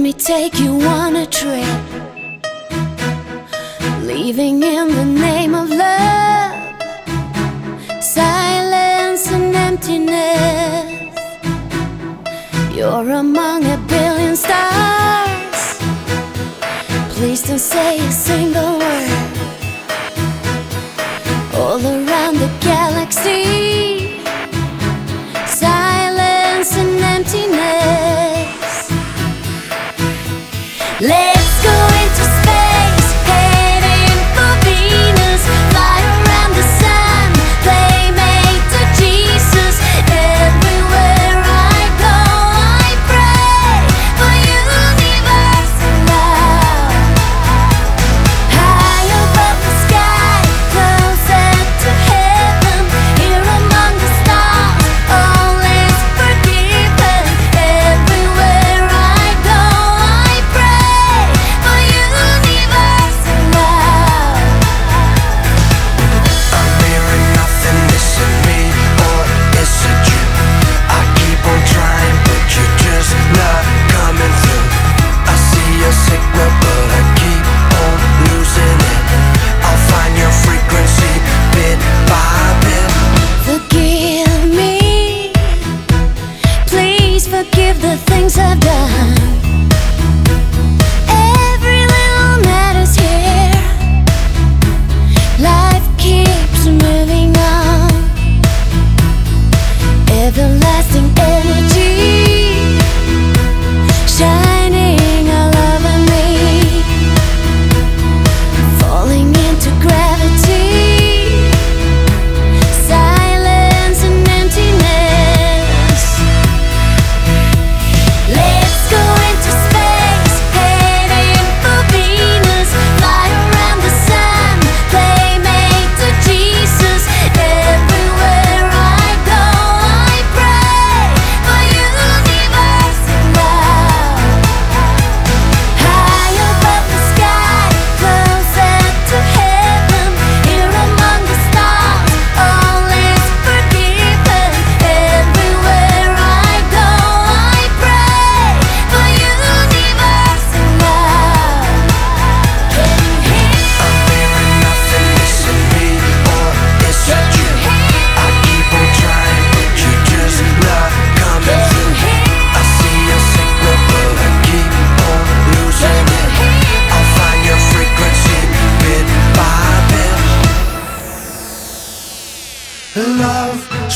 me take you on a trip. Leaving in the name of love. forgive the things I've done.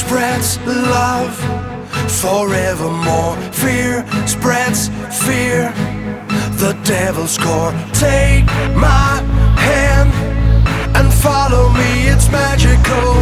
spreads love forevermore. Fear spreads fear. The devil's core. Take my hand and follow me, it's magical.